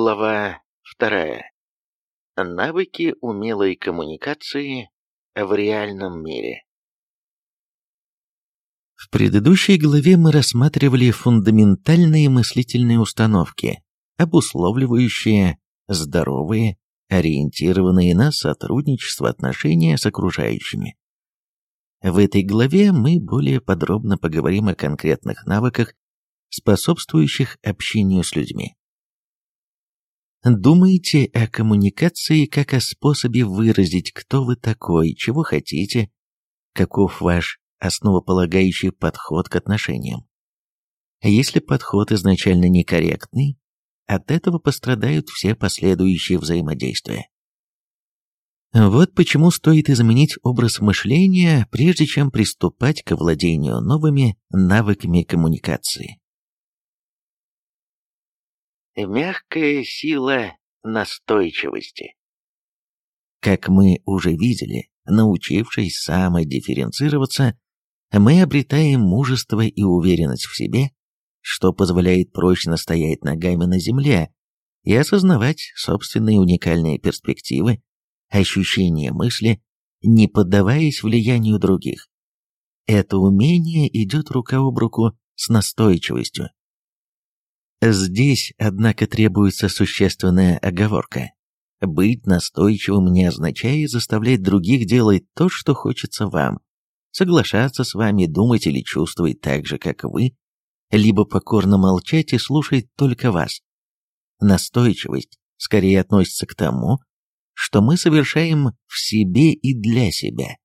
Глава вторая. Навыки умелой коммуникации в реальном мире. В предыдущей главе мы рассматривали фундаментальные мыслительные установки, обусловливающие здоровые, ориентированные на сотрудничество отношения с окружающими. В этой главе мы более подробно поговорим о конкретных навыках, способствующих общению с людьми. Думаете о коммуникации как о способе выразить, кто вы такой, чего хотите, каков ваш основополагающий подход к отношениям. Если подход изначально некорректный, от этого пострадают все последующие взаимодействия. Вот почему стоит изменить образ мышления, прежде чем приступать к владению новыми навыками коммуникации. Мягкая сила настойчивости. Как мы уже видели, научившись самодифференцироваться, мы обретаем мужество и уверенность в себе, что позволяет прочно стоять ногами на земле и осознавать собственные уникальные перспективы, ощущения мысли, не поддаваясь влиянию других. Это умение идет рука об руку с настойчивостью. Здесь, однако, требуется существенная оговорка. Быть настойчивым не означает заставлять других делать то, что хочется вам, соглашаться с вами, думать или чувствовать так же, как вы, либо покорно молчать и слушать только вас. Настойчивость скорее относится к тому, что мы совершаем в себе и для себя.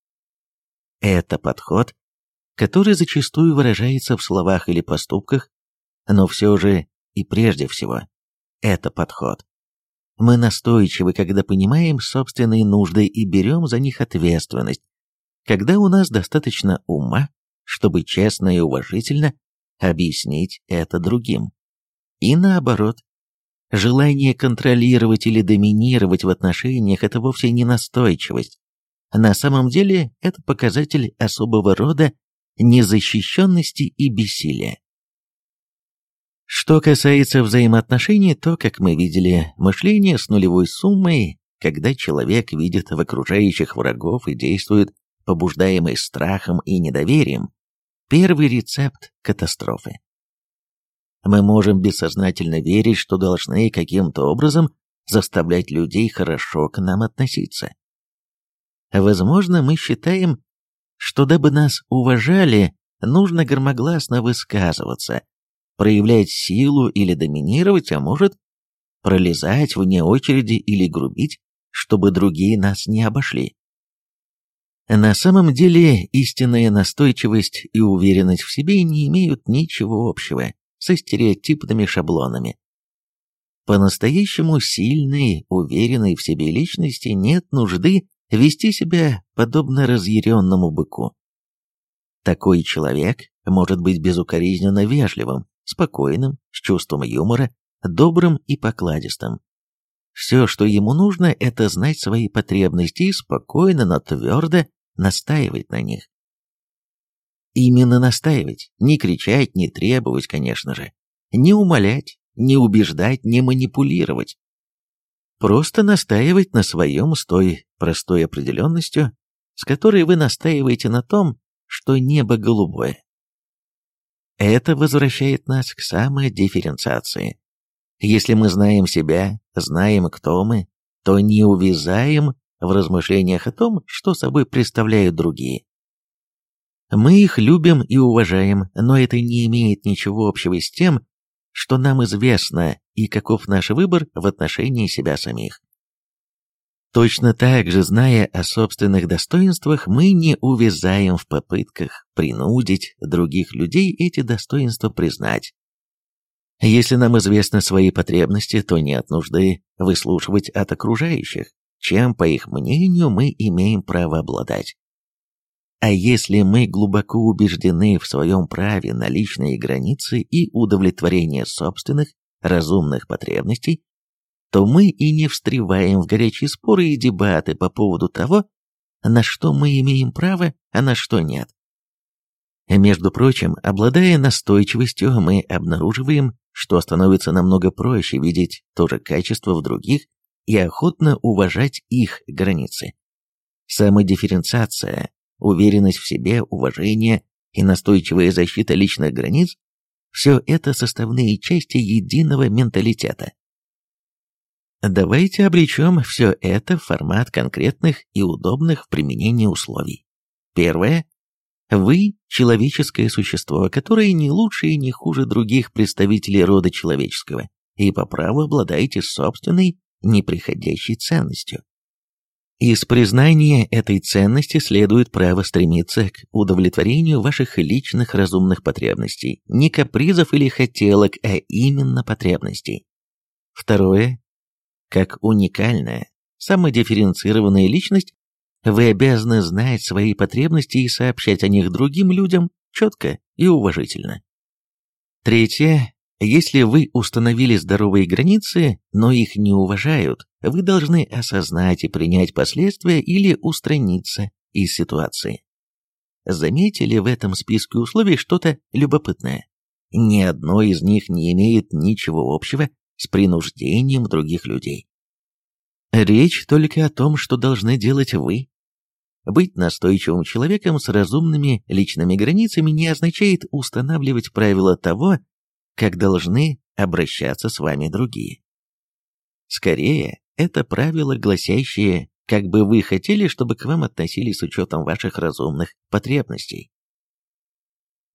Это подход, который зачастую выражается в словах или поступках, но все же и прежде всего, это подход. Мы настойчивы, когда понимаем собственные нужды и берем за них ответственность, когда у нас достаточно ума, чтобы честно и уважительно объяснить это другим. И наоборот, желание контролировать или доминировать в отношениях – это вовсе не настойчивость. На самом деле это показатель особого рода незащищенности и бессилия. Что касается взаимоотношений, то, как мы видели, мышление с нулевой суммой, когда человек видит в окружающих врагов и действует побуждаемый страхом и недоверием, первый рецепт катастрофы. Мы можем бессознательно верить, что должны каким-то образом заставлять людей хорошо к нам относиться. Возможно, мы считаем, что дабы нас уважали, нужно громогласно высказываться, проявлять силу или доминировать, а может, пролезать вне очереди или грубить, чтобы другие нас не обошли. На самом деле истинная настойчивость и уверенность в себе не имеют ничего общего со стереотипными шаблонами. По-настоящему сильной, уверенной в себе личности нет нужды вести себя подобно разъяренному быку. Такой человек может быть безукоризненно вежливым, спокойным, с чувством юмора, добрым и покладистым. Все, что ему нужно, это знать свои потребности и спокойно, но твердо настаивать на них. Именно настаивать, не кричать, не требовать, конечно же, не умолять, не убеждать, не манипулировать. Просто настаивать на своем с той простой определенностью, с которой вы настаиваете на том, что небо голубое. Это возвращает нас к самодифференциации. Если мы знаем себя, знаем, кто мы, то не увязаем в размышлениях о том, что собой представляют другие. Мы их любим и уважаем, но это не имеет ничего общего с тем, что нам известно и каков наш выбор в отношении себя самих. Точно так же, зная о собственных достоинствах, мы не увязаем в попытках принудить других людей эти достоинства признать. Если нам известны свои потребности, то нет нужды выслушивать от окружающих, чем, по их мнению, мы имеем право обладать. А если мы глубоко убеждены в своем праве на личные границы и удовлетворение собственных разумных потребностей, то мы и не встреваем в горячие споры и дебаты по поводу того, на что мы имеем право, а на что нет. Между прочим, обладая настойчивостью, мы обнаруживаем что становится намного проще видеть то же качество в других и охотно уважать их границы. Самодифференциация, уверенность в себе, уважение и настойчивая защита личных границ – все это составные части единого менталитета. Давайте обречем все это в формат конкретных и удобных в применении условий. Первое. Вы – человеческое существо, которое не лучше и не хуже других представителей рода человеческого, и по праву обладаете собственной неприходящей ценностью. Из признания этой ценности следует право стремиться к удовлетворению ваших личных разумных потребностей, не капризов или хотелок, а именно потребностей. Второе. Как уникальная, самодифференцированная личность, вы обязаны знать свои потребности и сообщать о них другим людям четко и уважительно. Третье. Если вы установили здоровые границы, но их не уважают, вы должны осознать и принять последствия или устраниться из ситуации. Заметили в этом списке условий что-то любопытное? Ни одно из них не имеет ничего общего с принуждением других людей. Речь только о том, что должны делать вы. Быть настойчивым человеком с разумными личными границами не означает устанавливать правила того, как должны обращаться с вами другие. Скорее, это правило, гласящее, как бы вы хотели, чтобы к вам относились с учетом ваших разумных потребностей.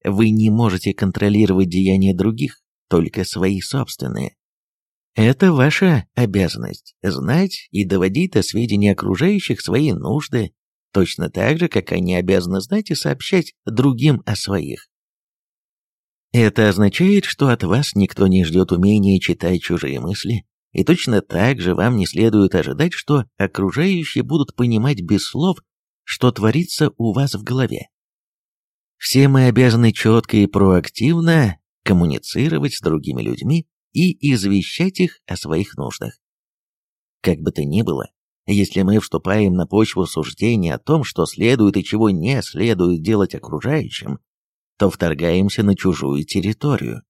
Вы не можете контролировать деяния других, только свои собственные. Это ваша обязанность – знать и доводить до сведения окружающих свои нужды, точно так же, как они обязаны знать и сообщать другим о своих. Это означает, что от вас никто не ждет умения читать чужие мысли, и точно так же вам не следует ожидать, что окружающие будут понимать без слов, что творится у вас в голове. Все мы обязаны четко и проактивно коммуницировать с другими людьми и извещать их о своих нуждах. Как бы то ни было, если мы вступаем на почву суждения о том, что следует и чего не следует делать окружающим, то вторгаемся на чужую территорию.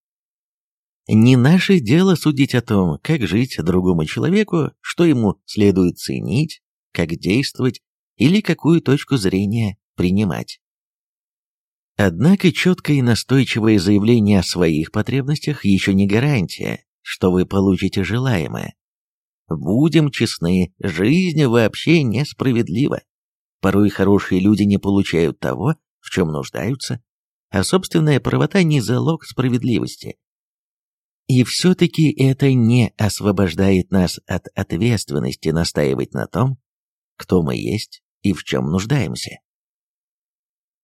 Не наше дело судить о том, как жить другому человеку, что ему следует ценить, как действовать или какую точку зрения принимать. Однако четкое и настойчивое заявление о своих потребностях еще не гарантия, что вы получите желаемое. Будем честны, жизнь вообще несправедлива. Порой хорошие люди не получают того, в чем нуждаются, а собственная правота не залог справедливости. И все-таки это не освобождает нас от ответственности настаивать на том, кто мы есть и в чем нуждаемся.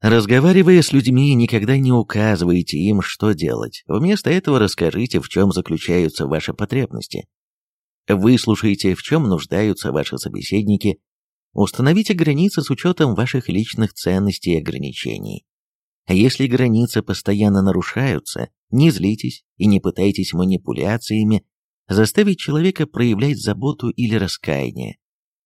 Разговаривая с людьми, никогда не указывайте им, что делать. Вместо этого расскажите, в чем заключаются ваши потребности. Выслушайте, в чем нуждаются ваши собеседники. Установите границы с учетом ваших личных ценностей и ограничений. Если границы постоянно нарушаются, не злитесь и не пытайтесь манипуляциями заставить человека проявлять заботу или раскаяние.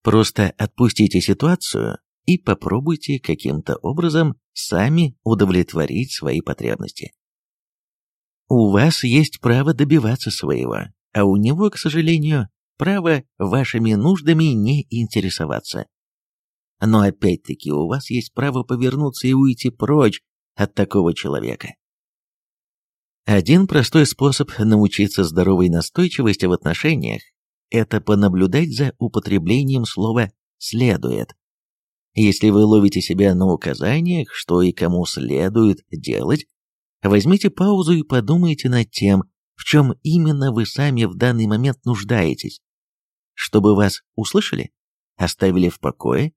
Просто отпустите ситуацию и попробуйте каким-то образом сами удовлетворить свои потребности. У вас есть право добиваться своего, а у него, к сожалению, право вашими нуждами не интересоваться. Но опять-таки у вас есть право повернуться и уйти прочь от такого человека. Один простой способ научиться здоровой настойчивости в отношениях – это понаблюдать за употреблением слова «следует». Если вы ловите себя на указаниях, что и кому следует делать, возьмите паузу и подумайте над тем, в чем именно вы сами в данный момент нуждаетесь. Чтобы вас услышали, оставили в покое,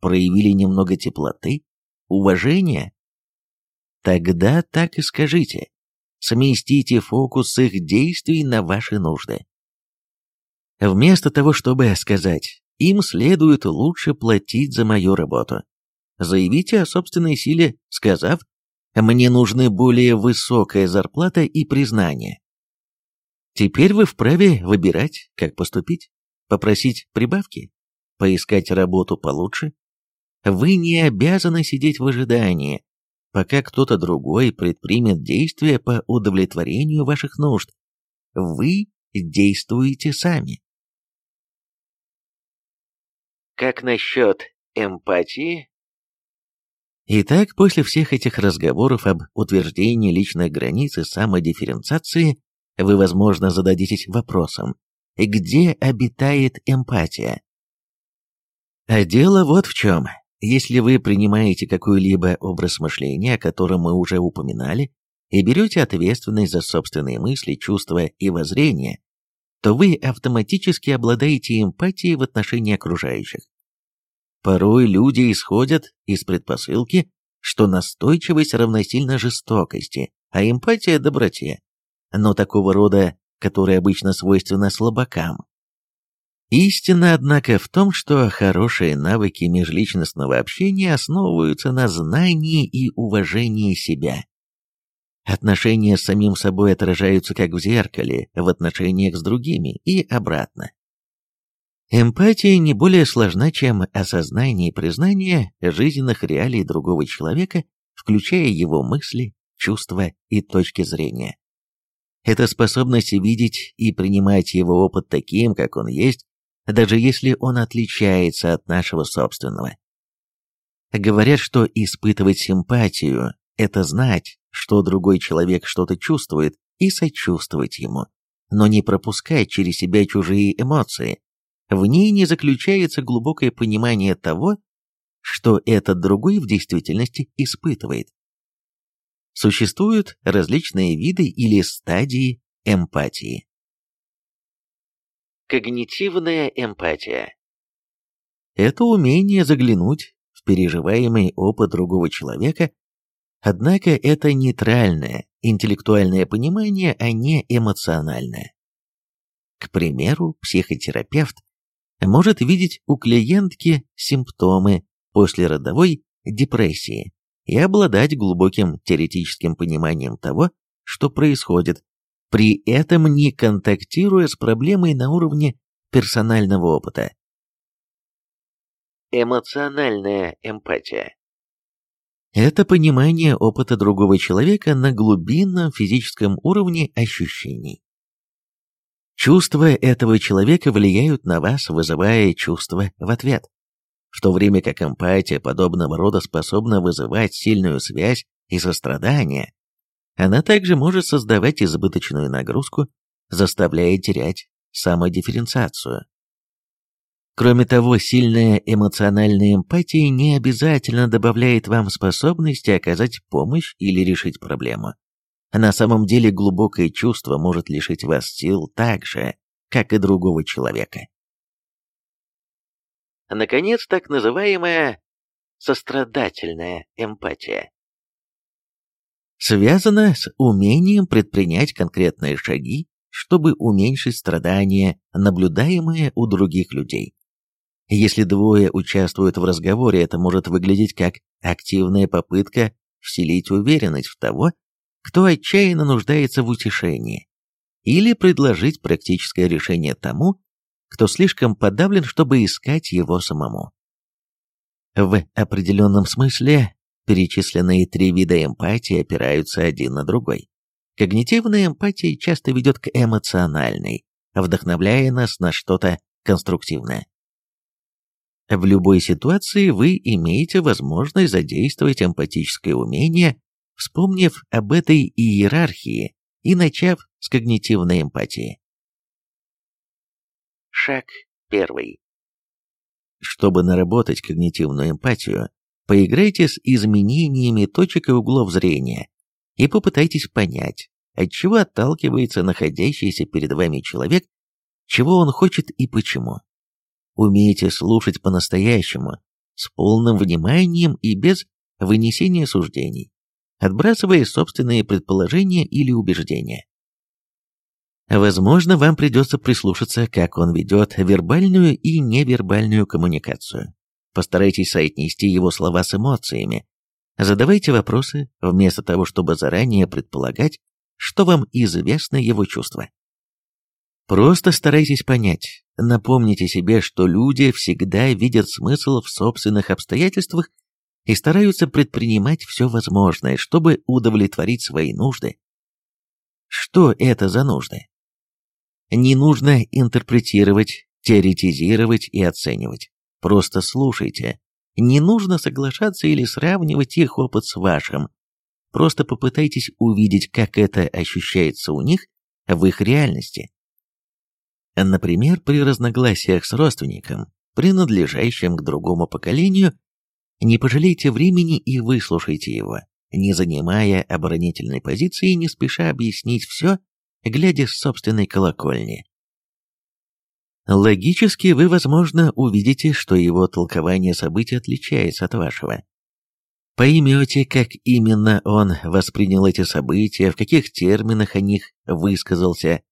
проявили немного теплоты, уважения Тогда так и скажите. Сместите фокус их действий на ваши нужды. Вместо того, чтобы сказать, им следует лучше платить за мою работу. Заявите о собственной силе, сказав, мне нужны более высокая зарплата и признание. Теперь вы вправе выбирать, как поступить, попросить прибавки, поискать работу получше. Вы не обязаны сидеть в ожидании, пока кто-то другой предпримет действия по удовлетворению ваших нужд. вы действуете сами. Как насчет эмпатии? Итак, после всех этих разговоров об утверждении личных границ и самодифференциации, вы, возможно, зададитесь вопросом, где обитает эмпатия? А дело вот в чем. Если вы принимаете какой-либо образ мышления, о котором мы уже упоминали, и берете ответственность за собственные мысли, чувства и воззрения, то вы автоматически обладаете эмпатией в отношении окружающих. Порой люди исходят из предпосылки, что настойчивость равносильно жестокости, а эмпатия – доброте. Но такого рода, которая обычно свойственна слабакам. Истина, однако, в том, что хорошие навыки межличностного общения основываются на знании и уважении себя. Отношения с самим собой отражаются как в зеркале, в отношениях с другими и обратно. Эмпатия не более сложна, чем осознание и признание жизненных реалий другого человека, включая его мысли, чувства и точки зрения. Это способность видеть и принимать его опыт таким, как он есть, даже если он отличается от нашего собственного. Говорят, что испытывать симпатию – это знать, что другой человек что-то чувствует, и сочувствовать ему, но не пропускать через себя чужие эмоции. В ней не заключается глубокое понимание того, что этот другой в действительности испытывает. Существуют различные виды или стадии эмпатии. Когнитивная эмпатия. Это умение заглянуть в переживаемый опыт другого человека Однако это нейтральное, интеллектуальное понимание, а не эмоциональное. К примеру, психотерапевт может видеть у клиентки симптомы послеродовой депрессии и обладать глубоким теоретическим пониманием того, что происходит, при этом не контактируя с проблемой на уровне персонального опыта. Эмоциональная эмпатия это понимание опыта другого человека на глубинном физическом уровне ощущений. Чувства этого человека влияют на вас, вызывая чувства в ответ. В то время как эмпатия подобного рода способна вызывать сильную связь и сострадание, она также может создавать избыточную нагрузку, заставляя терять самодифференциацию. Кроме того, сильная эмоциональная эмпатия не обязательно добавляет вам способности оказать помощь или решить проблему. На самом деле глубокое чувство может лишить вас сил так же, как и другого человека. Наконец, так называемая сострадательная эмпатия. Связана с умением предпринять конкретные шаги, чтобы уменьшить страдания, наблюдаемые у других людей. Если двое участвуют в разговоре, это может выглядеть как активная попытка вселить уверенность в того, кто отчаянно нуждается в утешении, или предложить практическое решение тому, кто слишком подавлен, чтобы искать его самому. В определенном смысле перечисленные три вида эмпатии опираются один на другой. Когнитивная эмпатия часто ведет к эмоциональной, вдохновляя нас на что-то конструктивное. В любой ситуации вы имеете возможность задействовать эмпатическое умение, вспомнив об этой иерархии и начав с когнитивной эмпатии. Шаг первый. Чтобы наработать когнитивную эмпатию, поиграйте с изменениями точек и углов зрения и попытайтесь понять, от чего отталкивается находящийся перед вами человек, чего он хочет и почему умеете слушать по-настоящему, с полным вниманием и без вынесения суждений, отбрасывая собственные предположения или убеждения. Возможно, вам придется прислушаться, как он ведет вербальную и невербальную коммуникацию. Постарайтесь соотнести его слова с эмоциями. Задавайте вопросы, вместо того, чтобы заранее предполагать, что вам известны его чувства. Просто старайтесь понять, напомните себе, что люди всегда видят смысл в собственных обстоятельствах и стараются предпринимать все возможное, чтобы удовлетворить свои нужды. Что это за нужды? Не нужно интерпретировать, теоретизировать и оценивать. Просто слушайте. Не нужно соглашаться или сравнивать их опыт с вашим. Просто попытайтесь увидеть, как это ощущается у них в их реальности. Например, при разногласиях с родственником, принадлежащим к другому поколению, не пожалейте времени и выслушайте его, не занимая оборонительной позиции не спеша объяснить все, глядя с собственной колокольни. Логически вы, возможно, увидите, что его толкование событий отличается от вашего. Поймете, как именно он воспринял эти события, в каких терминах о них высказался.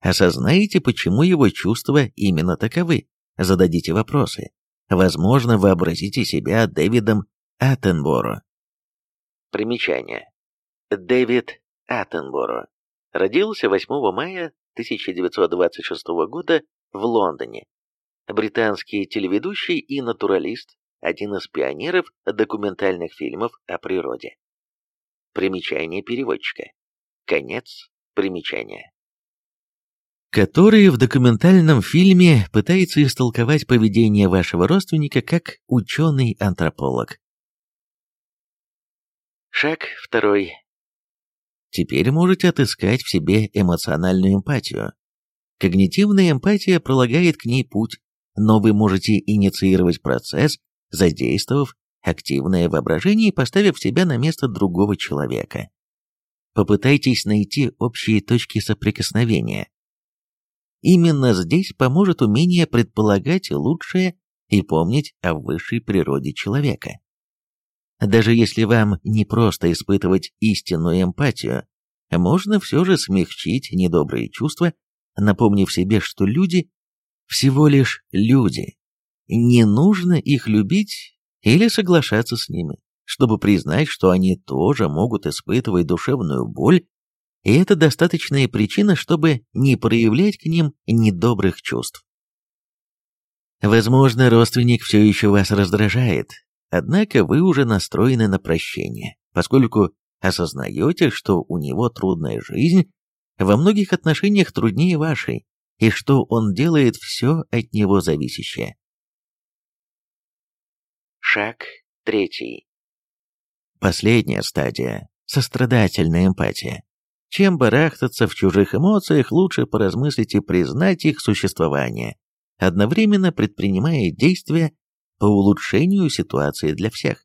Осознаете, почему его чувства именно таковы, зададите вопросы. Возможно, вообразите себя Дэвидом Аттенборо. Примечание. Дэвид Аттенборо родился 8 мая 1926 года в Лондоне. Британский телеведущий и натуралист, один из пионеров документальных фильмов о природе. Примечание переводчика. Конец примечания. Который в документальном фильме пытается истолковать поведение вашего родственника как ученый-антрополог. Шаг второй. Теперь можете отыскать в себе эмоциональную эмпатию. Когнитивная эмпатия пролагает к ней путь, но вы можете инициировать процесс, задействовав активное воображение и поставив себя на место другого человека. Попытайтесь найти общие точки соприкосновения. Именно здесь поможет умение предполагать лучшее и помнить о высшей природе человека. Даже если вам не просто испытывать истинную эмпатию, можно все же смягчить недобрые чувства, напомнив себе, что люди всего лишь люди. Не нужно их любить или соглашаться с ними, чтобы признать, что они тоже могут испытывать душевную боль, и это достаточная причина, чтобы не проявлять к ним недобрых чувств. Возможно, родственник все еще вас раздражает, Однако вы уже настроены на прощение, поскольку осознаете, что у него трудная жизнь, во многих отношениях труднее вашей, и что он делает все от него зависящее. Шаг третий. Последняя стадия – сострадательная эмпатия. Чем барахтаться в чужих эмоциях, лучше поразмыслить и признать их существование, одновременно предпринимая действия по улучшению ситуации для всех.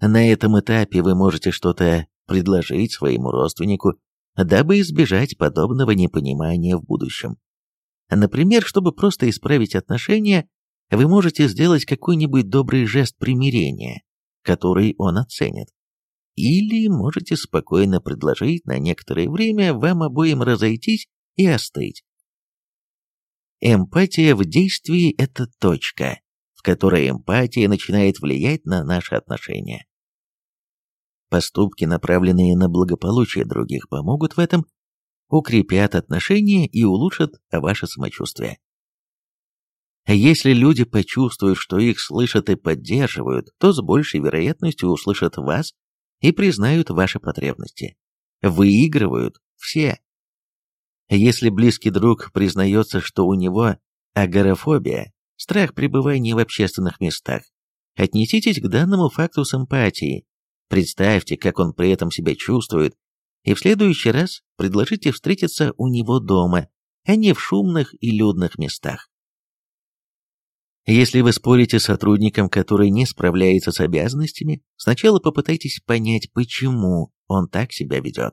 На этом этапе вы можете что-то предложить своему родственнику, дабы избежать подобного непонимания в будущем. Например, чтобы просто исправить отношения, вы можете сделать какой-нибудь добрый жест примирения, который он оценит. Или можете спокойно предложить на некоторое время вам обоим разойтись и остыть. Эмпатия в действии – это точка, в которой эмпатия начинает влиять на наши отношения. Поступки, направленные на благополучие других, помогут в этом, укрепят отношения и улучшат ваше самочувствие. Если люди почувствуют, что их слышат и поддерживают, то с большей вероятностью услышат вас и признают ваши потребности. Выигрывают все. Если близкий друг признается, что у него агорафобия, страх пребывания в общественных местах. Отнеситесь к данному факту с эмпатией. Представьте, как он при этом себя чувствует, и в следующий раз предложите встретиться у него дома, а не в шумных и людных местах. Если вы спорите с сотрудником, который не справляется с обязанностями, сначала попытайтесь понять, почему он так себя ведет.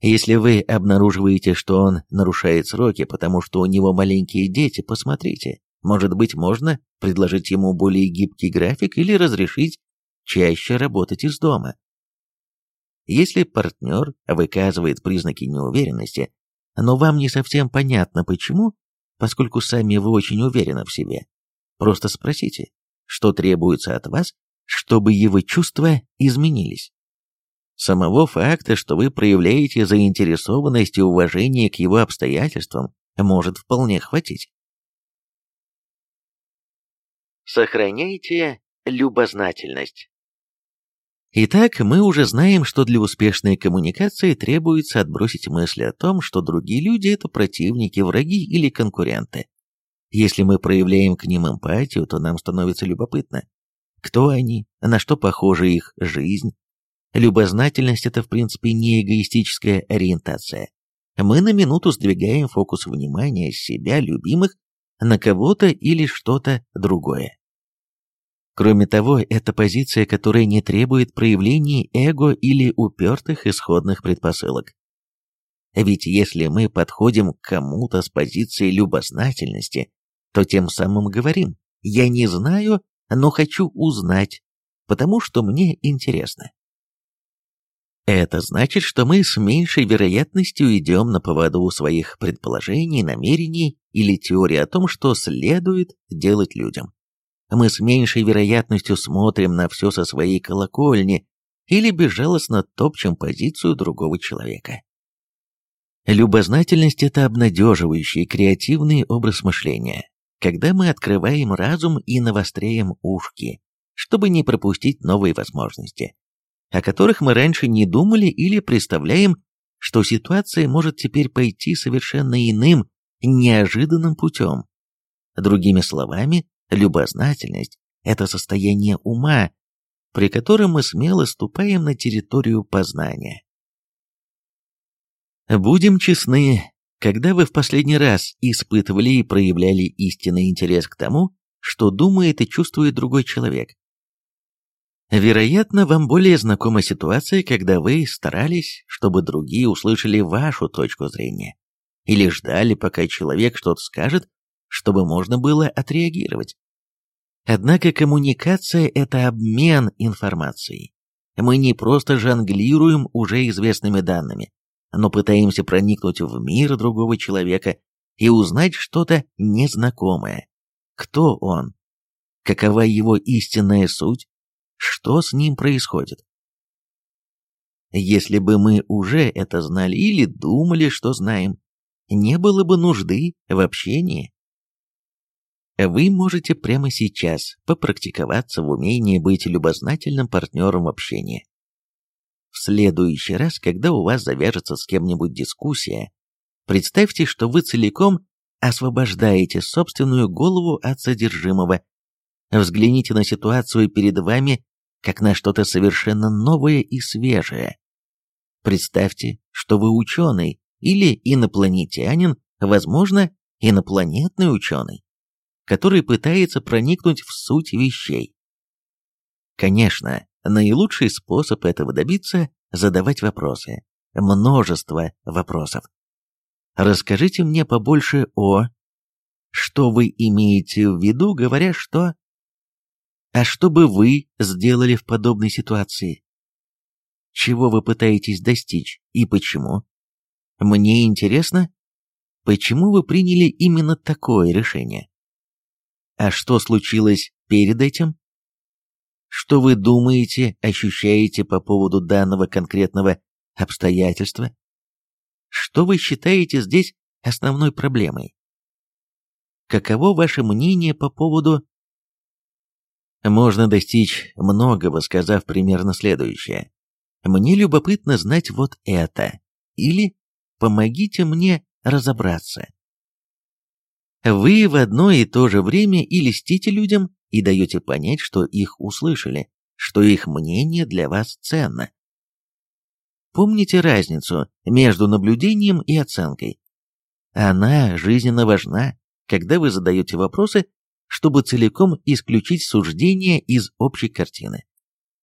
Если вы обнаруживаете, что он нарушает сроки, потому что у него маленькие дети, посмотрите, может быть, можно предложить ему более гибкий график или разрешить чаще работать из дома. Если партнер выказывает признаки неуверенности, но вам не совсем понятно почему, поскольку сами вы очень уверены в себе, просто спросите, что требуется от вас, чтобы его чувства изменились. Самого факта, что вы проявляете заинтересованность и уважение к его обстоятельствам, может вполне хватить. Сохраняйте любознательность. Итак, мы уже знаем, что для успешной коммуникации требуется отбросить мысли о том, что другие люди – это противники, враги или конкуренты. Если мы проявляем к ним эмпатию, то нам становится любопытно, кто они, на что похожа их жизнь. Любознательность – это, в принципе, не эгоистическая ориентация. Мы на минуту сдвигаем фокус внимания с себя, любимых, на кого-то или что-то другое. Кроме того, это позиция, которая не требует проявлений эго или упертых исходных предпосылок. Ведь если мы подходим к кому-то с позиции любознательности, то тем самым говорим «я не знаю, но хочу узнать, потому что мне интересно». Это значит, что мы с меньшей вероятностью идем на поводу своих предположений, намерений или теорий о том, что следует делать людям мы с меньшей вероятностью смотрим на все со своей колокольни или безжалостно топчем позицию другого человека. Любознательность – это обнадеживающий, креативный образ мышления, когда мы открываем разум и навостряем ушки, чтобы не пропустить новые возможности, о которых мы раньше не думали или представляем, что ситуация может теперь пойти совершенно иным, неожиданным путем. Другими словами, Любознательность – это состояние ума, при котором мы смело ступаем на территорию познания. Будем честны, когда вы в последний раз испытывали и проявляли истинный интерес к тому, что думает и чувствует другой человек? Вероятно, вам более знакома ситуация, когда вы старались, чтобы другие услышали вашу точку зрения, или ждали, пока человек что-то скажет, чтобы можно было отреагировать. Однако коммуникация – это обмен информацией. Мы не просто жонглируем уже известными данными, но пытаемся проникнуть в мир другого человека и узнать что-то незнакомое. Кто он? Какова его истинная суть? Что с ним происходит? Если бы мы уже это знали или думали, что знаем, не было бы нужды в общении. Вы можете прямо сейчас попрактиковаться в умении быть любознательным партнером в общении. В следующий раз, когда у вас завяжется с кем-нибудь дискуссия, представьте, что вы целиком освобождаете собственную голову от содержимого. Взгляните на ситуацию перед вами как на что-то совершенно новое и свежее. Представьте, что вы ученый или инопланетянин, возможно, инопланетный ученый который пытается проникнуть в суть вещей. Конечно, наилучший способ этого добиться – задавать вопросы. Множество вопросов. Расскажите мне побольше о... Что вы имеете в виду, говоря что... А что бы вы сделали в подобной ситуации? Чего вы пытаетесь достичь и почему? Мне интересно, почему вы приняли именно такое решение? А что случилось перед этим? Что вы думаете, ощущаете по поводу данного конкретного обстоятельства? Что вы считаете здесь основной проблемой? Каково ваше мнение по поводу... Можно достичь многого, сказав примерно следующее. Мне любопытно знать вот это. Или помогите мне разобраться. Вы в одно и то же время и льстите людям, и даете понять, что их услышали, что их мнение для вас ценно. Помните разницу между наблюдением и оценкой. Она жизненно важна, когда вы задаете вопросы, чтобы целиком исключить суждения из общей картины.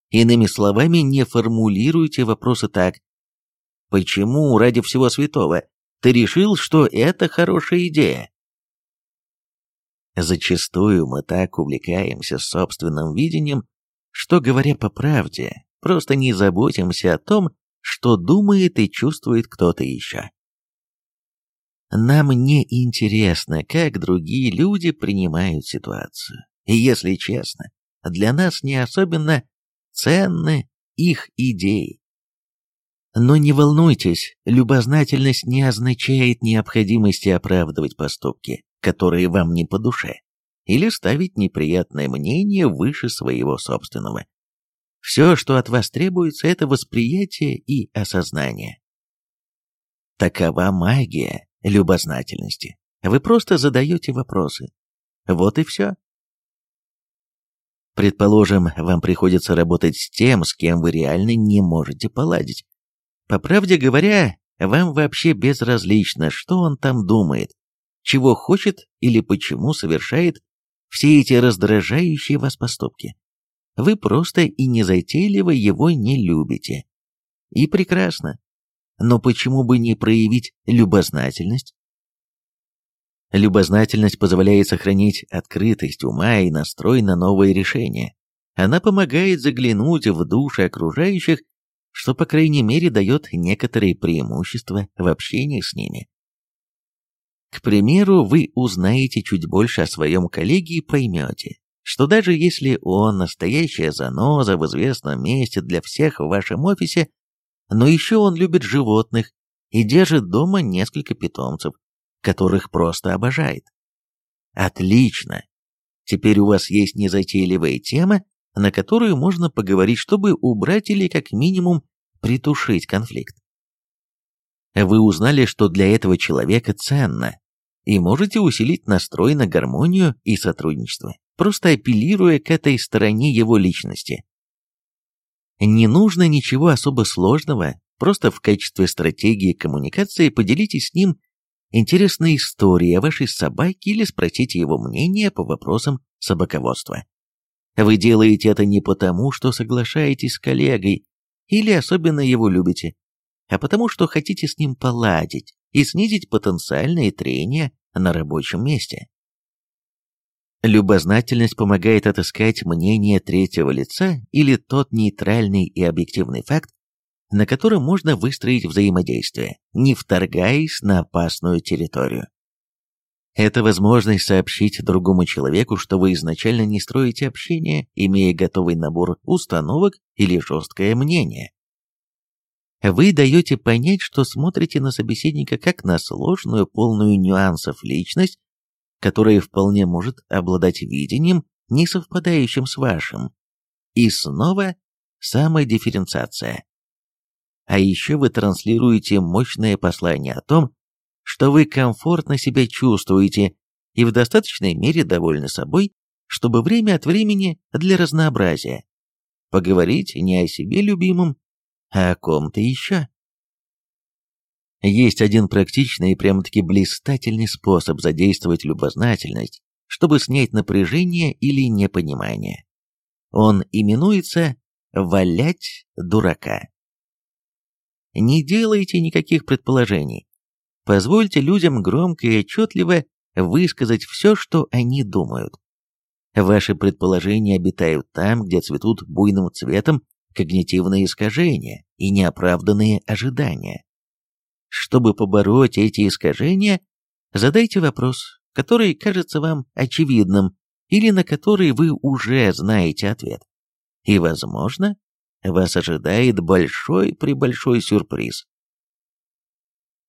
Иными словами, не формулируйте вопросы так. «Почему, ради всего святого, ты решил, что это хорошая идея?» Зачастую мы так увлекаемся собственным видением, что, говоря по правде, просто не заботимся о том, что думает и чувствует кто-то еще. Нам не интересно, как другие люди принимают ситуацию. И если честно, для нас не особенно ценны их идеи. Но не волнуйтесь, любознательность не означает необходимости оправдывать поступки которые вам не по душе, или ставить неприятное мнение выше своего собственного. Все, что от вас требуется, это восприятие и осознание. Такова магия любознательности. Вы просто задаете вопросы. Вот и все. Предположим, вам приходится работать с тем, с кем вы реально не можете поладить. По правде говоря, вам вообще безразлично, что он там думает, чего хочет или почему совершает все эти раздражающие вас поступки. Вы просто и незатейливо его не любите. И прекрасно. Но почему бы не проявить любознательность? Любознательность позволяет сохранить открытость ума и настрой на новые решения. Она помогает заглянуть в души окружающих, что, по крайней мере, дает некоторые преимущества в общении с ними. К примеру, вы узнаете чуть больше о своем коллеге и поймете, что даже если он настоящая заноза в известном месте для всех в вашем офисе, но еще он любит животных и держит дома несколько питомцев, которых просто обожает. Отлично! Теперь у вас есть незатейливая тема, на которую можно поговорить, чтобы убрать или как минимум притушить конфликт. Вы узнали, что для этого человека ценно, и можете усилить настрой на гармонию и сотрудничество, просто апеллируя к этой стороне его личности. Не нужно ничего особо сложного, просто в качестве стратегии коммуникации поделитесь с ним интересной историей о вашей собаке или спросите его мнение по вопросам собаководства. Вы делаете это не потому, что соглашаетесь с коллегой или особенно его любите, а потому что хотите с ним поладить и снизить потенциальные трения на рабочем месте. Любознательность помогает отыскать мнение третьего лица или тот нейтральный и объективный факт, на котором можно выстроить взаимодействие, не вторгаясь на опасную территорию. Это возможность сообщить другому человеку, что вы изначально не строите общение, имея готовый набор установок или жесткое мнение. Вы даете понять, что смотрите на собеседника как на сложную, полную нюансов личность, которая вполне может обладать видением, не совпадающим с вашим. И снова самодифференциация. А еще вы транслируете мощное послание о том, что вы комфортно себя чувствуете и в достаточной мере довольны собой, чтобы время от времени для разнообразия поговорить не о себе любимом, а о ком-то еще. Есть один практичный и прямо-таки блистательный способ задействовать любознательность, чтобы снять напряжение или непонимание. Он именуется «валять дурака». Не делайте никаких предположений, Позвольте людям громко и отчетливо высказать все, что они думают. Ваши предположения обитают там, где цветут буйным цветом когнитивные искажения и неоправданные ожидания. Чтобы побороть эти искажения, задайте вопрос, который кажется вам очевидным или на который вы уже знаете ответ. И, возможно, вас ожидает большой-пребольшой сюрприз.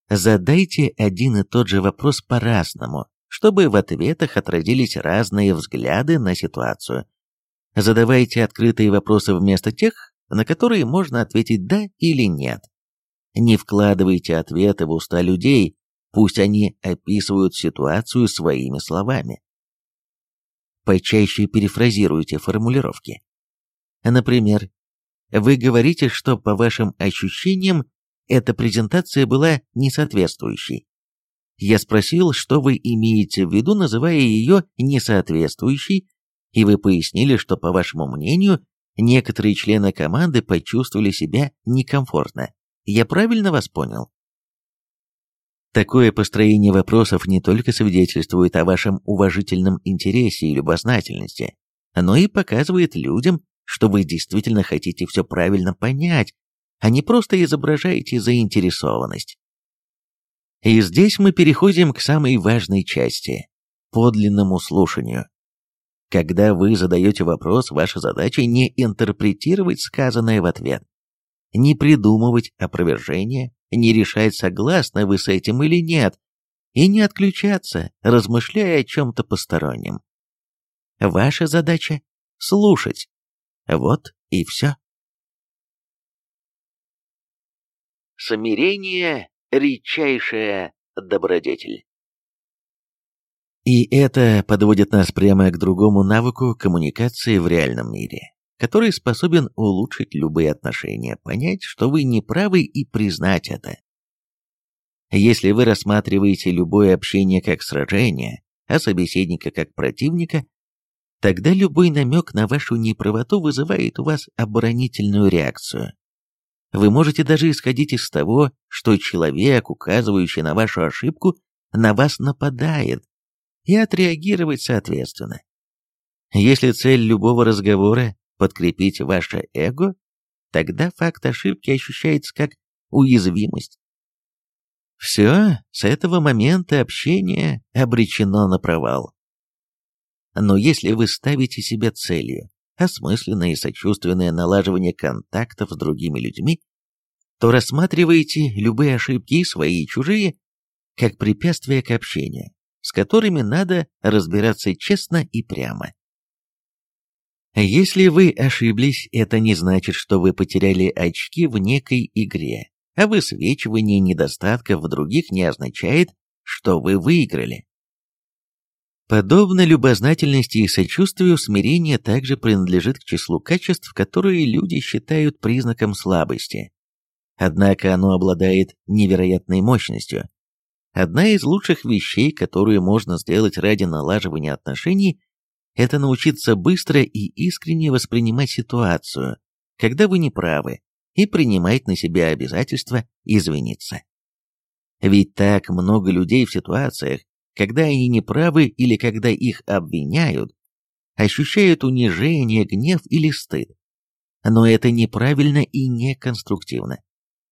Задайте один и тот же вопрос по-разному, чтобы в ответах отразились разные взгляды на ситуацию. Задавайте открытые вопросы вместо тех, на которые можно ответить «да» или «нет». Не вкладывайте ответы в уста людей, пусть они описывают ситуацию своими словами. Почаще перефразируйте формулировки. Например, вы говорите, что по вашим ощущениям эта презентация была несоответствующей. Я спросил, что вы имеете в виду, называя ее несоответствующей, и вы пояснили, что, по вашему мнению, некоторые члены команды почувствовали себя некомфортно. Я правильно вас понял? Такое построение вопросов не только свидетельствует о вашем уважительном интересе и любознательности, но и показывает людям, что вы действительно хотите все правильно понять а не просто изображаете заинтересованность. И здесь мы переходим к самой важной части – подлинному слушанию. Когда вы задаете вопрос, ваша задача не интерпретировать сказанное в ответ, не придумывать опровержение, не решать, согласны вы с этим или нет, и не отключаться, размышляя о чем-то постороннем. Ваша задача – слушать. Вот и все. Смирение — редчайшая добродетель. И это подводит нас прямо к другому навыку коммуникации в реальном мире, который способен улучшить любые отношения, понять, что вы не правы и признать это. Если вы рассматриваете любое общение как сражение, а собеседника как противника, тогда любой намек на вашу неправоту вызывает у вас оборонительную реакцию. Вы можете даже исходить из того, что человек, указывающий на вашу ошибку, на вас нападает, и отреагировать соответственно. Если цель любого разговора – подкрепить ваше эго, тогда факт ошибки ощущается как уязвимость. Все, с этого момента общение обречено на провал. Но если вы ставите себе целью осмысленное и сочувственное налаживание контактов с другими людьми, то рассматриваете любые ошибки, свои и чужие, как препятствие к общению, с которыми надо разбираться честно и прямо. Если вы ошиблись, это не значит, что вы потеряли очки в некой игре, а высвечивание недостатков в других не означает, что вы выиграли. Подобно любознательности и сочувствию, смирение также принадлежит к числу качеств, которые люди считают признаком слабости. Однако оно обладает невероятной мощностью. Одна из лучших вещей, которую можно сделать ради налаживания отношений, это научиться быстро и искренне воспринимать ситуацию, когда вы не правы, и принимать на себя обязательство извиниться. Ведь так много людей в ситуациях, когда они неправы или когда их обвиняют, ощущают унижение, гнев или стыд. Но это неправильно и неконструктивно.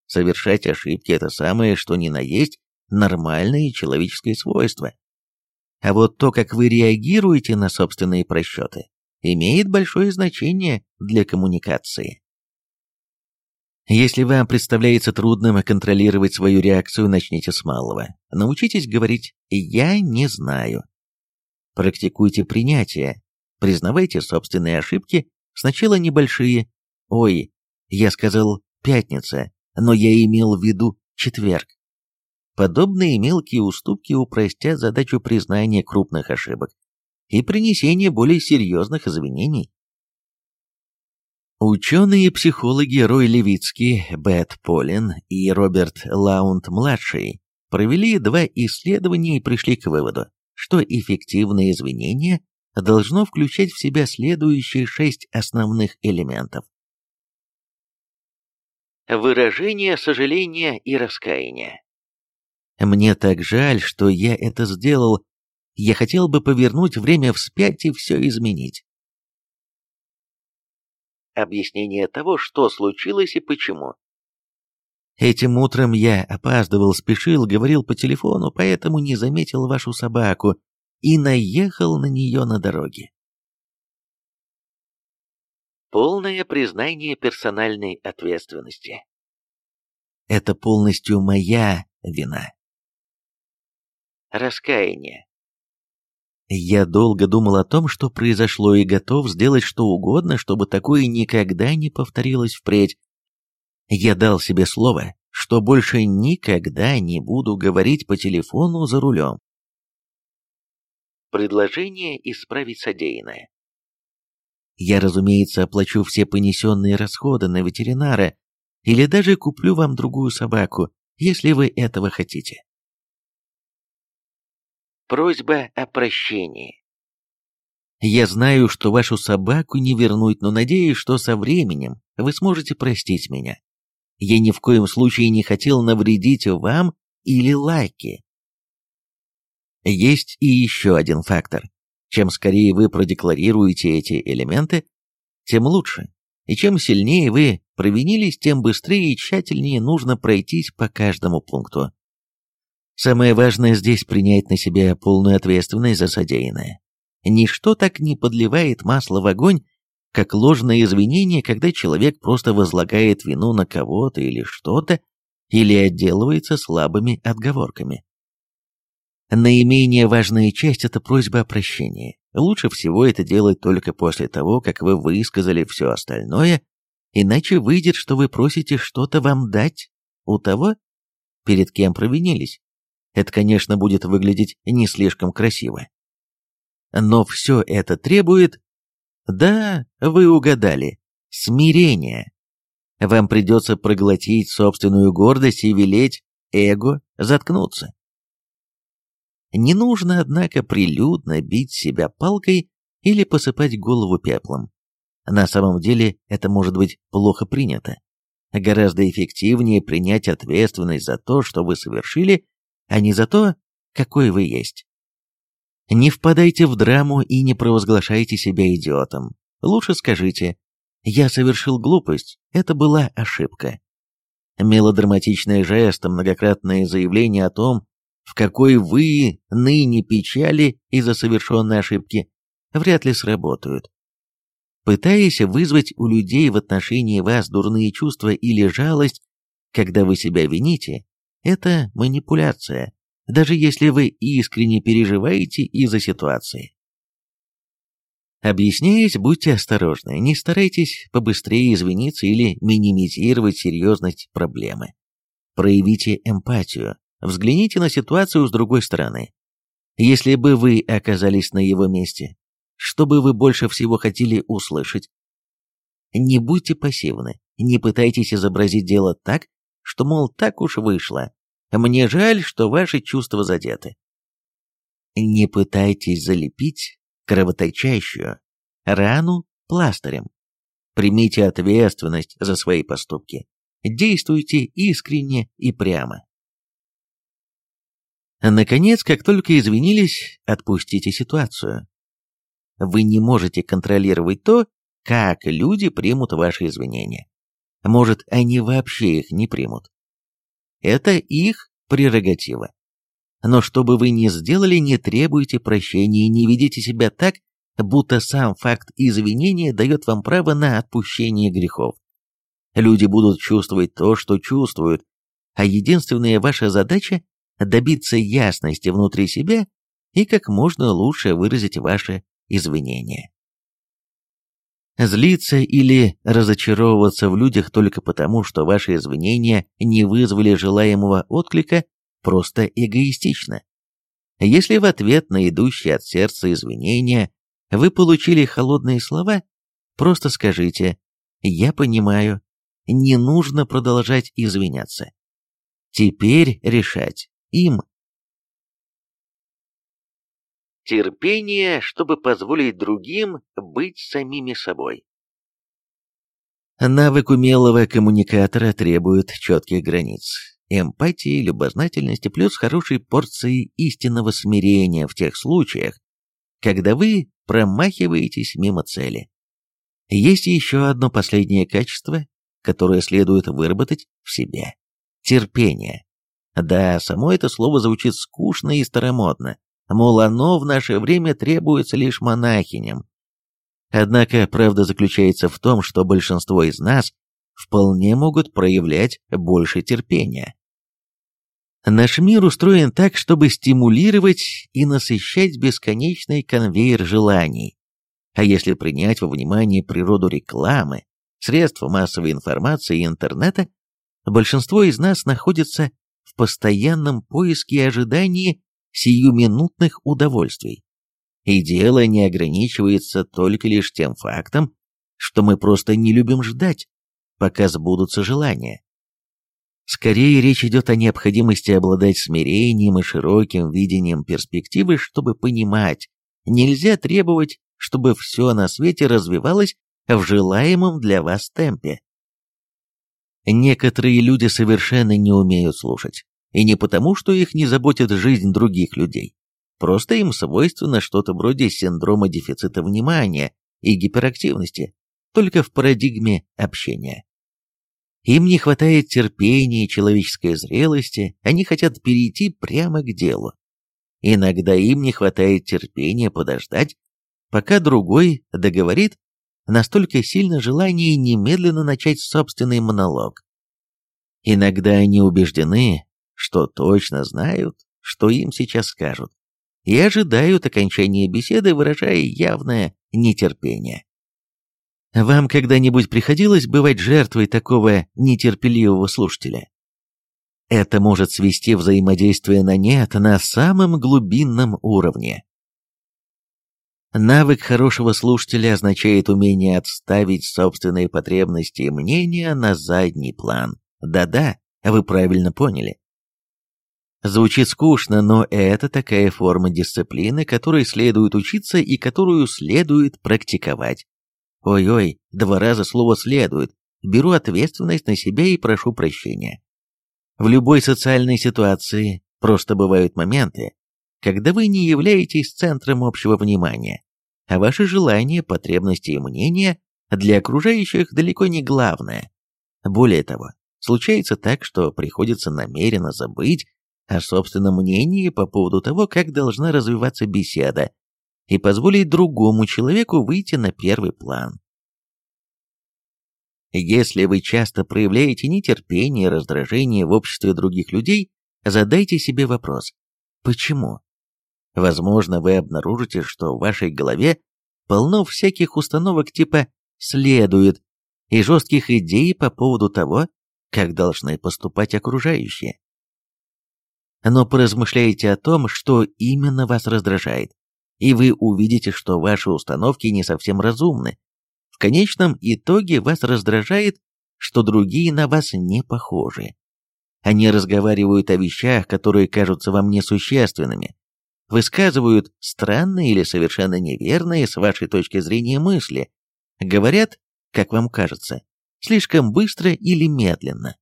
Совершать ошибки – это самое, что ни на есть, нормальное человеческое свойство. А вот то, как вы реагируете на собственные просчеты, имеет большое значение для коммуникации. Если вам представляется трудным контролировать свою реакцию, начните с малого. Научитесь говорить «я не знаю». Практикуйте принятие. Признавайте собственные ошибки, сначала небольшие. «Ой, я сказал пятница, но я имел в виду четверг». Подобные мелкие уступки упростят задачу признания крупных ошибок и принесения более серьезных извинений. Ученые-психологи Рой Левицкий, Бет Полин и Роберт Лаунд-младший провели два исследования и пришли к выводу, что эффективное извинение должно включать в себя следующие шесть основных элементов. Выражение сожаления и раскаяния. Мне так жаль, что я это сделал. Я хотел бы повернуть время вспять и все изменить объяснение того, что случилось и почему. Этим утром я опаздывал, спешил, говорил по телефону, поэтому не заметил вашу собаку и наехал на нее на дороге. Полное признание персональной ответственности. Это полностью моя вина. Раскаяние. Я долго думал о том, что произошло, и готов сделать что угодно, чтобы такое никогда не повторилось впредь. Я дал себе слово, что больше никогда не буду говорить по телефону за рулем. Предложение исправить содеянное. Я, разумеется, оплачу все понесенные расходы на ветеринара или даже куплю вам другую собаку, если вы этого хотите. Просьба о прощении. Я знаю, что вашу собаку не вернуть, но надеюсь, что со временем вы сможете простить меня. Я ни в коем случае не хотел навредить вам или Лаки. Есть и еще один фактор. Чем скорее вы продекларируете эти элементы, тем лучше. И чем сильнее вы провинились, тем быстрее и тщательнее нужно пройтись по каждому пункту. Самое важное здесь принять на себя полную ответственность за содеянное. Ничто так не подливает масло в огонь, как ложное извинение, когда человек просто возлагает вину на кого-то или что-то, или отделывается слабыми отговорками. Наименее важная часть – это просьба о прощении. Лучше всего это делать только после того, как вы высказали все остальное, иначе выйдет, что вы просите что-то вам дать у того, перед кем провинились. Это, конечно, будет выглядеть не слишком красиво. Но все это требует... Да, вы угадали. Смирения. Вам придется проглотить собственную гордость и велеть эго заткнуться. Не нужно, однако, прилюдно бить себя палкой или посыпать голову пеплом. На самом деле это может быть плохо принято. Гораздо эффективнее принять ответственность за то, что вы совершили, а не за то, какой вы есть. Не впадайте в драму и не провозглашайте себя идиотом. Лучше скажите «Я совершил глупость, это была ошибка». Мелодраматичное жест, многократное заявление о том, в какой вы ныне печали из-за совершенной ошибки, вряд ли сработают. Пытаясь вызвать у людей в отношении вас дурные чувства или жалость, когда вы себя вините, это манипуляция, даже если вы искренне переживаете из-за ситуации. Объясняясь, будьте осторожны, не старайтесь побыстрее извиниться или минимизировать серьезность проблемы. Проявите эмпатию, Взгляните на ситуацию с другой стороны. Если бы вы оказались на его месте, что бы вы больше всего хотели услышать? Не будьте пассивны, не пытайтесь изобразить дело так, что, мол, так уж вышло. Мне жаль, что ваши чувства задеты. Не пытайтесь залепить кровоточащую рану пластырем. Примите ответственность за свои поступки. Действуйте искренне и прямо. Наконец, как только извинились, отпустите ситуацию. Вы не можете контролировать то, как люди примут ваши извинения. Может, они вообще их не примут. Это их прерогатива. Но что бы вы ни сделали, не требуйте прощения и не ведите себя так, будто сам факт извинения дает вам право на отпущение грехов. Люди будут чувствовать то, что чувствуют, а единственная ваша задача добиться ясности внутри себя и как можно лучше выразить ваши извинения. Злиться или разочаровываться в людях только потому, что ваши извинения не вызвали желаемого отклика, просто эгоистично. Если в ответ на идущие от сердца извинения вы получили холодные слова, просто скажите «Я понимаю, не нужно продолжать извиняться». Теперь решать, им. Терпение, чтобы позволить другим быть самими собой. Навык умелого коммуникатора требует четких границ, эмпатии, любознательности плюс хорошей порции истинного смирения в тех случаях, когда вы промахиваетесь мимо цели. Есть еще одно последнее качество, которое следует выработать в себе – терпение. Да, само это слово звучит скучно и старомодно, мол, оно в наше время требуется лишь монахиням. Однако правда заключается в том, что большинство из нас вполне могут проявлять больше терпения. Наш мир устроен так, чтобы стимулировать и насыщать бесконечный конвейер желаний. А если принять во внимание природу рекламы, средств массовой информации и интернета, большинство из нас находится в постоянном поиске и ожидании сиюминутных удовольствий. И дело не ограничивается только лишь тем фактом, что мы просто не любим ждать, пока сбудутся желания. Скорее речь идет о необходимости обладать смирением и широким видением перспективы, чтобы понимать, нельзя требовать, чтобы все на свете развивалось в желаемом для вас темпе. Некоторые люди совершенно не умеют слушать. И не потому, что их не заботит жизнь других людей. Просто им свойственно что-то вроде синдрома дефицита внимания и гиперактивности, только в парадигме общения. Им не хватает терпения и человеческой зрелости, они хотят перейти прямо к делу. Иногда им не хватает терпения подождать, пока другой договорит настолько сильно желание немедленно начать собственный монолог. Иногда они убеждены, что точно знают, что им сейчас скажут, и ожидают окончания беседы, выражая явное нетерпение. Вам когда-нибудь приходилось бывать жертвой такого нетерпеливого слушателя? Это может свести взаимодействие на нет на самом глубинном уровне. Навык хорошего слушателя означает умение отставить собственные потребности и мнения на задний план. Да-да, вы правильно поняли. Звучит скучно, но это такая форма дисциплины, которой следует учиться и которую следует практиковать. Ой-ой, два раза слово «следует». Беру ответственность на себя и прошу прощения. В любой социальной ситуации просто бывают моменты, когда вы не являетесь центром общего внимания, а ваши желания, потребности и мнения для окружающих далеко не главное. Более того, случается так, что приходится намеренно забыть о собственном мнении по поводу того, как должна развиваться беседа, и позволить другому человеку выйти на первый план. Если вы часто проявляете нетерпение и раздражение в обществе других людей, задайте себе вопрос «Почему?». Возможно, вы обнаружите, что в вашей голове полно всяких установок типа «следует» и жестких идей по поводу того, как должны поступать окружающие. Но поразмышляйте о том, что именно вас раздражает, и вы увидите, что ваши установки не совсем разумны. В конечном итоге вас раздражает, что другие на вас не похожи. Они разговаривают о вещах, которые кажутся вам несущественными, высказывают странные или совершенно неверные с вашей точки зрения мысли, говорят, как вам кажется, слишком быстро или медленно.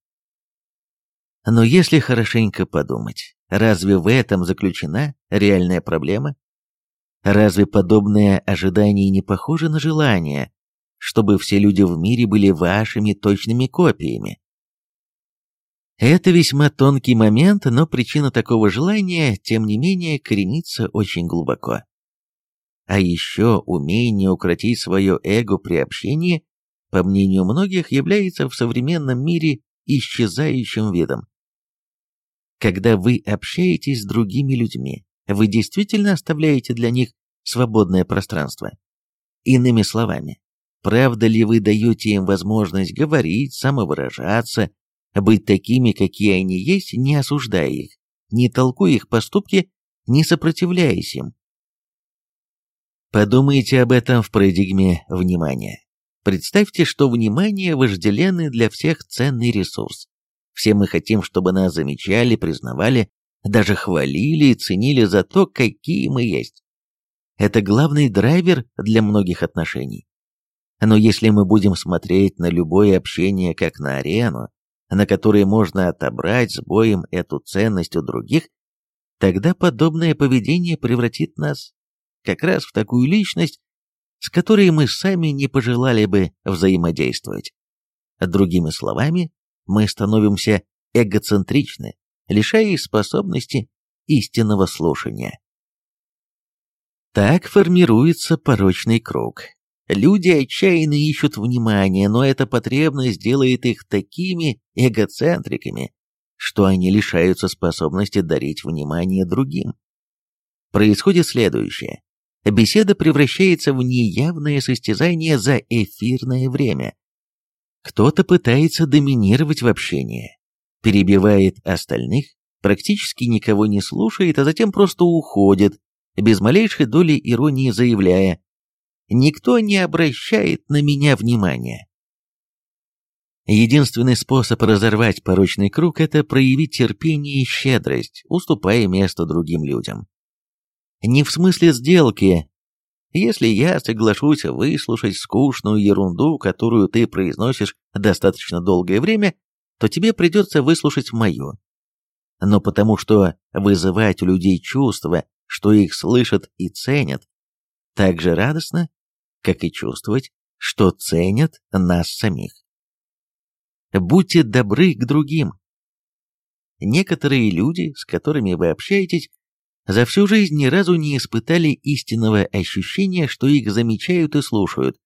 Но если хорошенько подумать, разве в этом заключена реальная проблема? Разве подобное ожидание не похоже на желание, чтобы все люди в мире были вашими точными копиями? Это весьма тонкий момент, но причина такого желания, тем не менее, коренится очень глубоко. А еще умение укротить свое эго при общении, по мнению многих, является в современном мире исчезающим видом. Когда вы общаетесь с другими людьми, вы действительно оставляете для них свободное пространство. Иными словами, правда ли вы даете им возможность говорить, самовыражаться, быть такими, какие они есть, не осуждая их, не толкуя их поступки, не сопротивляясь им? Подумайте об этом в парадигме внимания. Представьте, что внимание – вожделенный для всех ценный ресурс. Все мы хотим, чтобы нас замечали, признавали, даже хвалили и ценили за то, какие мы есть. Это главный драйвер для многих отношений. Но если мы будем смотреть на любое общение как на арену, на которой можно отобрать с боем эту ценность у других, тогда подобное поведение превратит нас как раз в такую личность, с которой мы сами не пожелали бы взаимодействовать. Другими словами, мы становимся эгоцентричны, лишая их способности истинного слушания. Так формируется порочный круг. Люди отчаянно ищут внимания, но эта потребность делает их такими эгоцентриками, что они лишаются способности дарить внимание другим. Происходит следующее. Беседа превращается в неявное состязание за эфирное время. Кто-то пытается доминировать в общении, перебивает остальных, практически никого не слушает, а затем просто уходит, без малейшей доли иронии заявляя «Никто не обращает на меня внимания». Единственный способ разорвать порочный круг – это проявить терпение и щедрость, уступая место другим людям. Не в смысле сделки. Если я соглашусь выслушать скучную ерунду, которую ты произносишь достаточно долгое время, то тебе придется выслушать мою. Но потому что вызывать у людей чувства, что их слышат и ценят, так же радостно, как и чувствовать, что ценят нас самих. Будьте добры к другим. Некоторые люди, с которыми вы общаетесь, за всю жизнь ни разу не испытали истинного ощущения, что их замечают и слушают.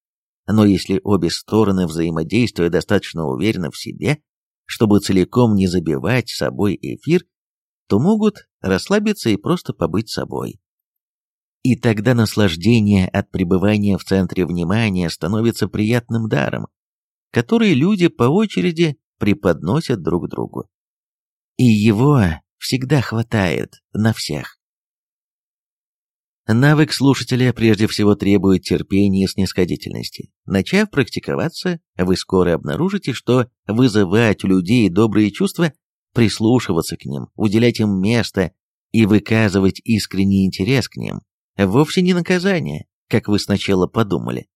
Но если обе стороны взаимодействия достаточно уверены в себе, чтобы целиком не забивать собой эфир, то могут расслабиться и просто побыть собой. И тогда наслаждение от пребывания в центре внимания становится приятным даром, который люди по очереди преподносят друг другу. И его всегда хватает на всех. Навык слушателя прежде всего требует терпения и снисходительности. Начав практиковаться, вы скоро обнаружите, что вызывать у людей добрые чувства, прислушиваться к ним, уделять им место и выказывать искренний интерес к ним вовсе не наказание, как вы сначала подумали.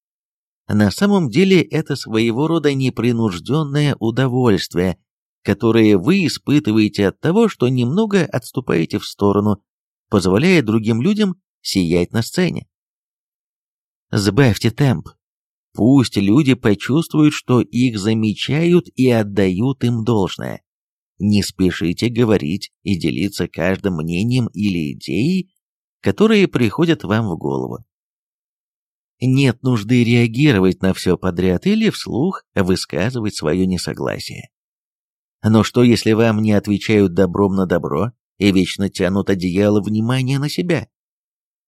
На самом деле это своего рода непринужденное удовольствие, которое вы испытываете от того, что немного отступаете в сторону, позволяя другим людям сиять на сцене. Сбавьте темп. Пусть люди почувствуют, что их замечают и отдают им должное. Не спешите говорить и делиться каждым мнением или идеей, которые приходят вам в голову. Нет нужды реагировать на все подряд или вслух высказывать свое несогласие. Но что, если вам не отвечают добром на добро и вечно тянут одеяло внимания на себя?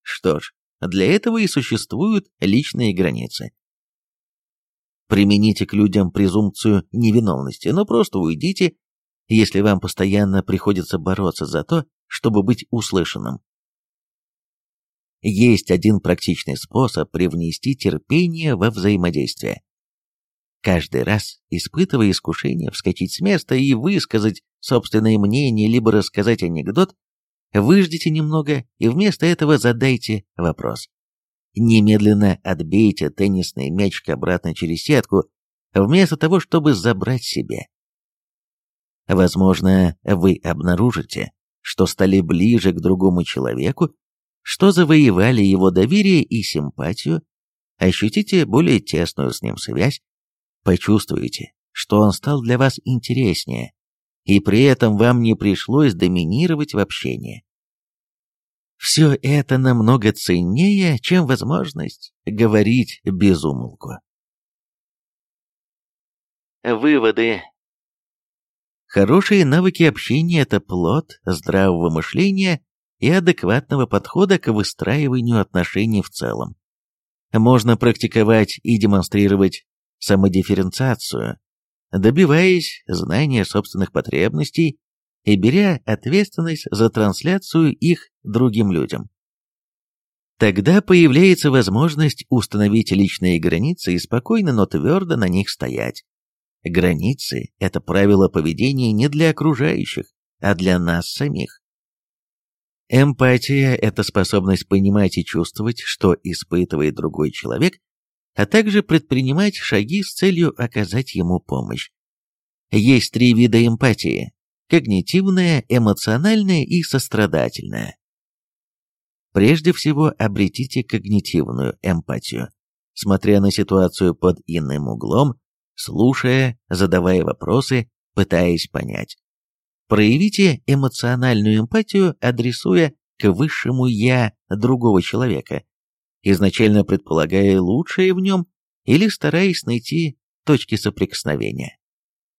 Что ж, для этого и существуют личные границы. Примените к людям презумпцию невиновности, но просто уйдите, если вам постоянно приходится бороться за то, чтобы быть услышанным. Есть один практичный способ привнести терпение во взаимодействие. Каждый раз, испытывая искушение вскочить с места и высказать собственное мнение, либо рассказать анекдот, выждите немного и вместо этого задайте вопрос. Немедленно отбейте теннисный мячик обратно через сетку, вместо того, чтобы забрать себе. Возможно, вы обнаружите, что стали ближе к другому человеку что завоевали его доверие и симпатию, ощутите более тесную с ним связь, почувствуете, что он стал для вас интереснее, и при этом вам не пришлось доминировать в общении. Все это намного ценнее, чем возможность говорить без умолку. Выводы. Хорошие навыки общения – это плод здравого мышления и адекватного подхода к выстраиванию отношений в целом. Можно практиковать и демонстрировать самодифференциацию, добиваясь знания собственных потребностей и беря ответственность за трансляцию их другим людям. Тогда появляется возможность установить личные границы и спокойно, но твердо на них стоять. Границы – это правило поведения не для окружающих, а для нас самих. Эмпатия – это способность понимать и чувствовать, что испытывает другой человек, а также предпринимать шаги с целью оказать ему помощь. Есть три вида эмпатии – когнитивная, эмоциональная и сострадательная. Прежде всего, обретите когнитивную эмпатию, смотря на ситуацию под иным углом, слушая, задавая вопросы, пытаясь понять. Проявите эмоциональную эмпатию, адресуя к высшему «я» другого человека, изначально предполагая лучшее в нем или стараясь найти точки соприкосновения.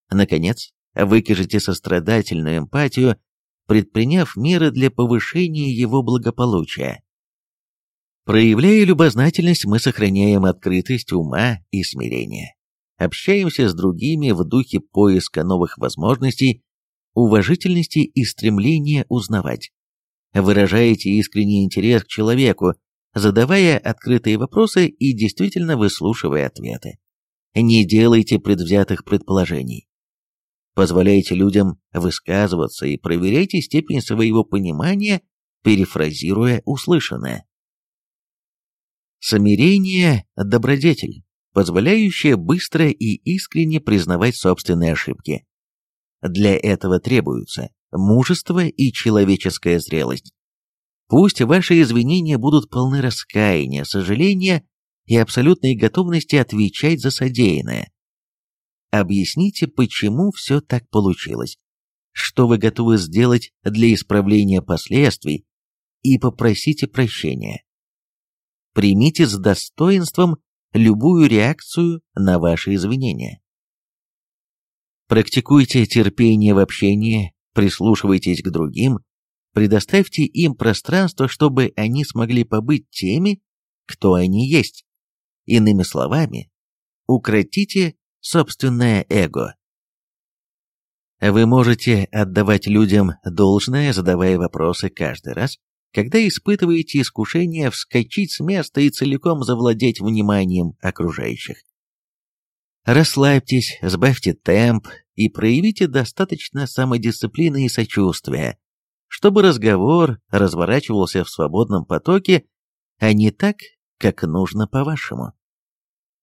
Наконец, выкажите сострадательную эмпатию, предприняв меры для повышения его благополучия. Проявляя любознательность, мы сохраняем открытость ума и смирение. Общаемся с другими в духе поиска новых возможностей уважительности и стремления узнавать. Выражаете искренний интерес к человеку, задавая открытые вопросы и действительно выслушивая ответы. Не делайте предвзятых предположений. Позволяйте людям высказываться и проверяйте степень своего понимания, перефразируя услышанное. Самирение – добродетель, позволяющая быстро и искренне признавать собственные ошибки. Для этого требуются мужество и человеческая зрелость. Пусть ваши извинения будут полны раскаяния, сожаления и абсолютной готовности отвечать за содеянное. Объясните, почему все так получилось, что вы готовы сделать для исправления последствий, и попросите прощения. Примите с достоинством любую реакцию на ваши извинения. Практикуйте терпение в общении, прислушивайтесь к другим, Предоставьте им пространство, чтобы они смогли побыть теми, кто они есть. Иными словами, укротите собственное эго. Вы можете отдавать людям должное, задавая вопросы каждый раз, когда испытываете искушение вскочить с места и целиком завладеть вниманием окружающих. Расслабьтесь, сбавьте темп и проявите достаточно самодисциплины и сочувствия, чтобы разговор разворачивался в свободном потоке, а не так, как нужно по-вашему.